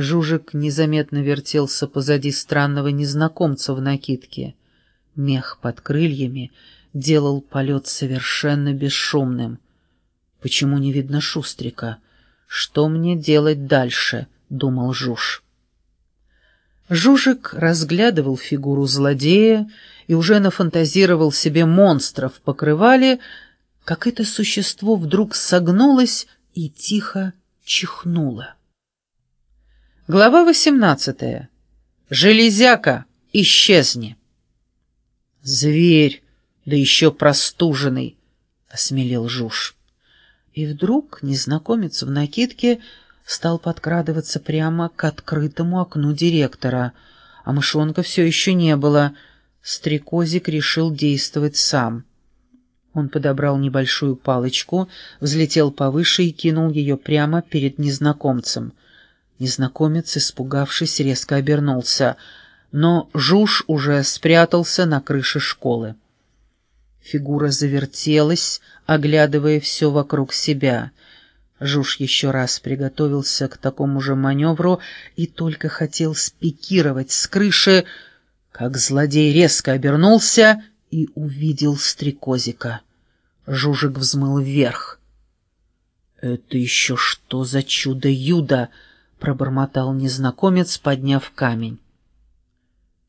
Жужик незаметно вертелся позади странного незнакомца в накидке. Мех под крыльями делал полет совершенно бесшумным. «Почему не видно Шустрика? Что мне делать дальше?» — думал Жуж. Жужик разглядывал фигуру злодея и уже нафантазировал себе монстра в покрывале, как это существо вдруг согнулось и тихо чихнуло. Глава восемнадцатая. Железяка, исчезни. Зверь, да еще простуженный, — осмелел Жуж. И вдруг незнакомец в накидке стал подкрадываться прямо к открытому окну директора, а мышонка все еще не было. Стрекозик решил действовать сам. Он подобрал небольшую палочку, взлетел повыше и кинул ее прямо перед незнакомцем. Незнакомец, испугавшись, резко обернулся, но Жуж уже спрятался на крыше школы. Фигура завертелась, оглядывая все вокруг себя — Жуж еще раз приготовился к такому же маневру и только хотел спикировать с крыши, как злодей резко обернулся и увидел стрекозика. Жужик взмыл вверх. «Это еще что за чудо-юдо?» — пробормотал незнакомец, подняв камень.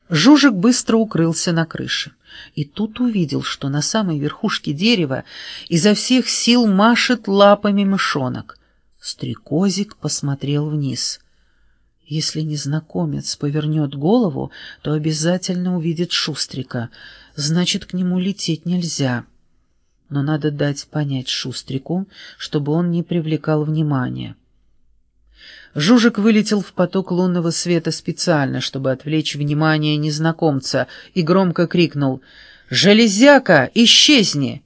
Жужик быстро укрылся на крыше. И тут увидел, что на самой верхушке дерева изо всех сил машет лапами мышонок. Стрекозик посмотрел вниз. Если незнакомец повернет голову, то обязательно увидит Шустрика. Значит, к нему лететь нельзя. Но надо дать понять Шустрику, чтобы он не привлекал внимания. Жужик вылетел в поток лунного света специально, чтобы отвлечь внимание незнакомца, и громко крикнул «Железяка, исчезни!»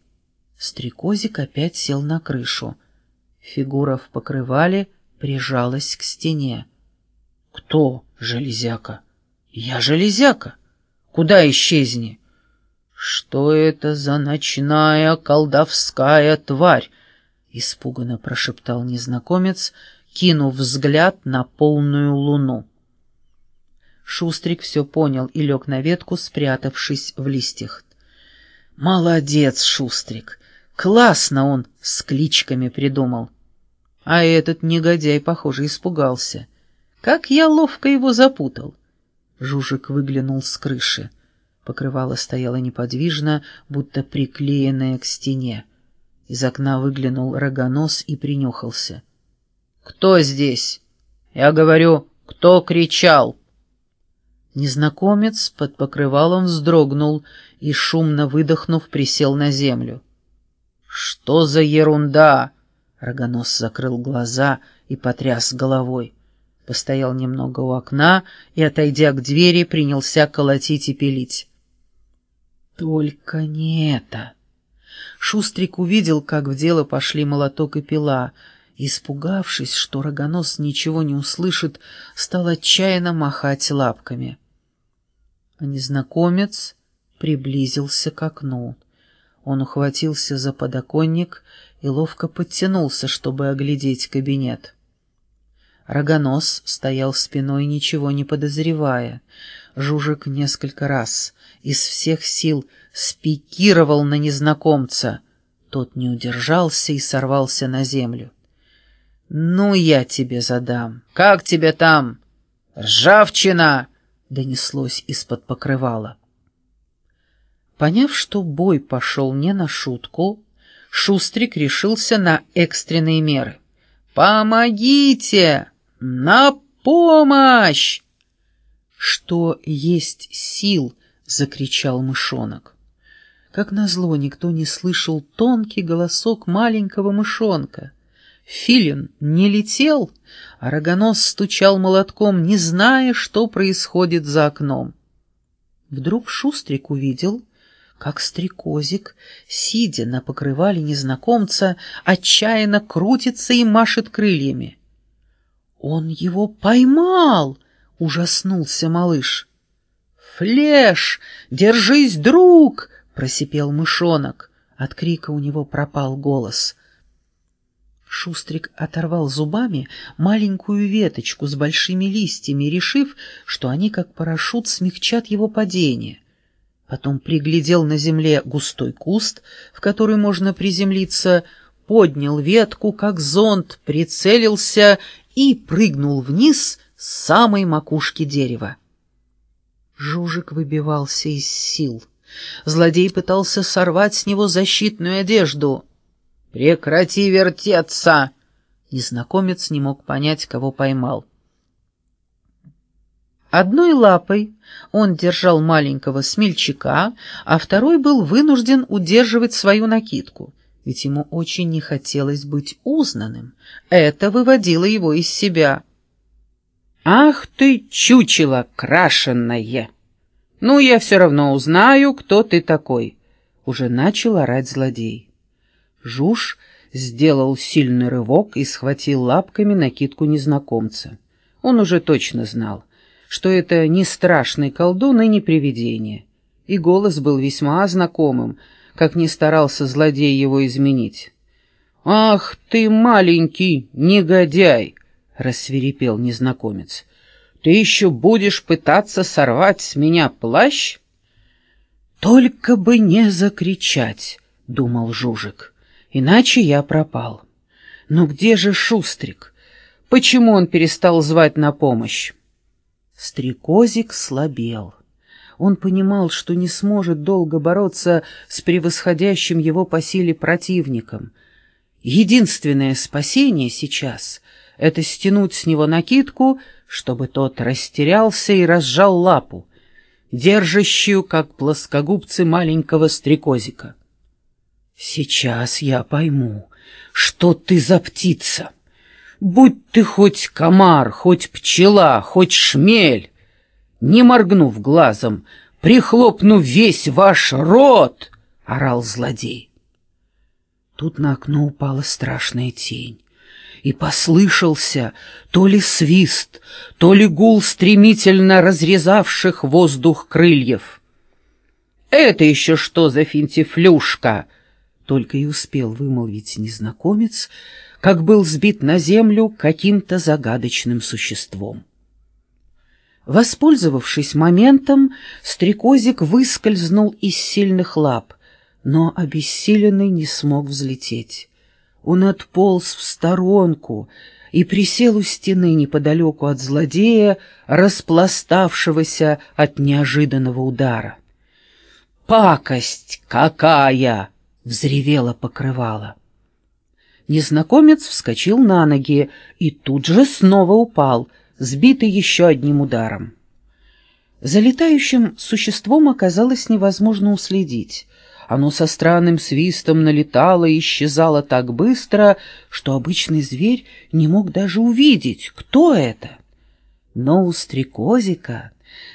Стрекозик опять сел на крышу. Фигура в покрывале прижалась к стене. «Кто железяка?» «Я железяка! Куда исчезни?» «Что это за ночная колдовская тварь?» — испуганно прошептал незнакомец — кинув взгляд на полную луну. Шустрик все понял и лег на ветку, спрятавшись в листьях. «Молодец, Шустрик! Классно он с кличками придумал!» А этот негодяй, похоже, испугался. «Как я ловко его запутал!» Жужик выглянул с крыши. Покрывало стояло неподвижно, будто приклеенное к стене. Из окна выглянул рогонос и принюхался. «Кто здесь?» «Я говорю, кто кричал?» Незнакомец под покрывалом вздрогнул и, шумно выдохнув, присел на землю. «Что за ерунда?» Рогонос закрыл глаза и потряс головой. Постоял немного у окна и, отойдя к двери, принялся колотить и пилить. «Только не это!» Шустрик увидел, как в дело пошли молоток и пила — Испугавшись, что рогонос ничего не услышит, стал отчаянно махать лапками. А незнакомец приблизился к окну. Он ухватился за подоконник и ловко подтянулся, чтобы оглядеть кабинет. Рогонос стоял спиной, ничего не подозревая. Жужик несколько раз из всех сил спикировал на незнакомца. Тот не удержался и сорвался на землю. «Ну, я тебе задам. Как тебе там? Ржавчина!» — донеслось из-под покрывала. Поняв, что бой пошел не на шутку, Шустрик решился на экстренные меры. «Помогите! На помощь!» «Что есть сил!» — закричал мышонок. Как назло, никто не слышал тонкий голосок маленького мышонка. Филин не летел, а рогонос стучал молотком, не зная, что происходит за окном. Вдруг Шустрик увидел, как стрекозик, сидя на покрывале незнакомца, отчаянно крутится и машет крыльями. «Он его поймал!» — ужаснулся малыш. «Флеш! Держись, друг!» — просипел мышонок. От крика у него пропал голос — Шустрик оторвал зубами маленькую веточку с большими листьями, решив, что они, как парашют, смягчат его падение. Потом приглядел на земле густой куст, в который можно приземлиться, поднял ветку, как зонт, прицелился и прыгнул вниз с самой макушки дерева. Жужик выбивался из сил. Злодей пытался сорвать с него защитную одежду — «Прекрати вертеться!» Незнакомец не мог понять, кого поймал. Одной лапой он держал маленького смельчака, а второй был вынужден удерживать свою накидку, ведь ему очень не хотелось быть узнанным. Это выводило его из себя. «Ах ты, чучело крашенное! Ну, я все равно узнаю, кто ты такой!» Уже начал орать злодей. Жуж сделал сильный рывок и схватил лапками накидку незнакомца. Он уже точно знал, что это не страшный колдун и не привидение. И голос был весьма знакомым, как не старался злодей его изменить. «Ах ты, маленький негодяй!» — рассверепел незнакомец. «Ты еще будешь пытаться сорвать с меня плащ?» «Только бы не закричать!» — думал Жужик. Иначе я пропал. Но где же Шустрик? Почему он перестал звать на помощь? Стрекозик слабел. Он понимал, что не сможет долго бороться с превосходящим его по силе противником. Единственное спасение сейчас — это стянуть с него накидку, чтобы тот растерялся и разжал лапу, держащую, как плоскогубцы маленького стрекозика. Сейчас я пойму, что ты за птица. Будь ты хоть комар, хоть пчела, хоть шмель, не моргнув глазом, прихлопнув весь ваш рот, — орал злодей. Тут на окно упала страшная тень, и послышался то ли свист, то ли гул стремительно разрезавших воздух крыльев. «Это еще что за финтифлюшка?» Только и успел вымолвить незнакомец, как был сбит на землю каким-то загадочным существом. Воспользовавшись моментом, стрекозик выскользнул из сильных лап, но обессиленный не смог взлететь. Он отполз в сторонку и присел у стены неподалеку от злодея, распластавшегося от неожиданного удара. «Пакость какая!» Взревело покрывало. Незнакомец вскочил на ноги и тут же снова упал, сбитый еще одним ударом. За летающим существом оказалось невозможно уследить. Оно со странным свистом налетало и исчезало так быстро, что обычный зверь не мог даже увидеть, кто это. Но у стрекозика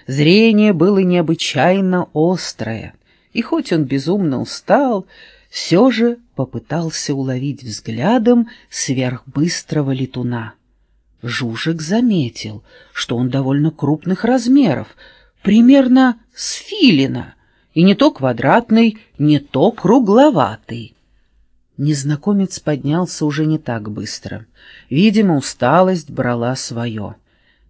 зрение было необычайно острое, и хоть он безумно устал, все же попытался уловить взглядом сверхбыстрого летуна. Жужик заметил, что он довольно крупных размеров, примерно с филина, и не то квадратный, не то кругловатый. Незнакомец поднялся уже не так быстро. Видимо, усталость брала свое.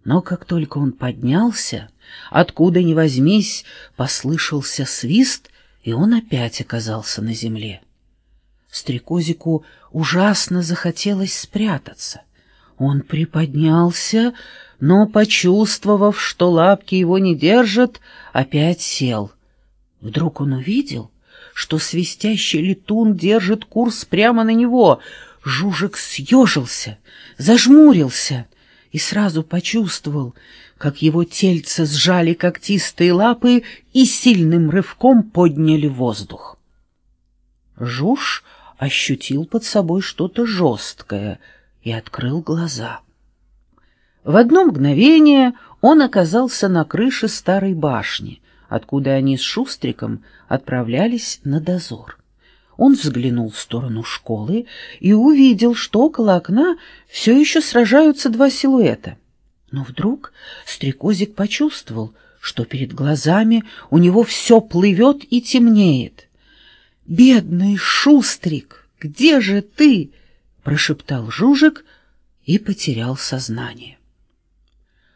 Но как только он поднялся, откуда ни возьмись, послышался свист, и он опять оказался на земле. Стрекозику ужасно захотелось спрятаться. Он приподнялся, но, почувствовав, что лапки его не держат, опять сел. Вдруг он увидел, что свистящий летун держит курс прямо на него. Жужик съежился, зажмурился и сразу почувствовал, как его тельце сжали когтистые лапы и сильным рывком подняли воздух. Жуж ощутил под собой что-то жесткое и открыл глаза. В одно мгновение он оказался на крыше старой башни, откуда они с Шустриком отправлялись на дозор. Он взглянул в сторону школы и увидел, что около окна все еще сражаются два силуэта. Но вдруг стрекозик почувствовал, что перед глазами у него все плывет и темнеет. «Бедный Шустрик, где же ты?» прошептал Жужик и потерял сознание.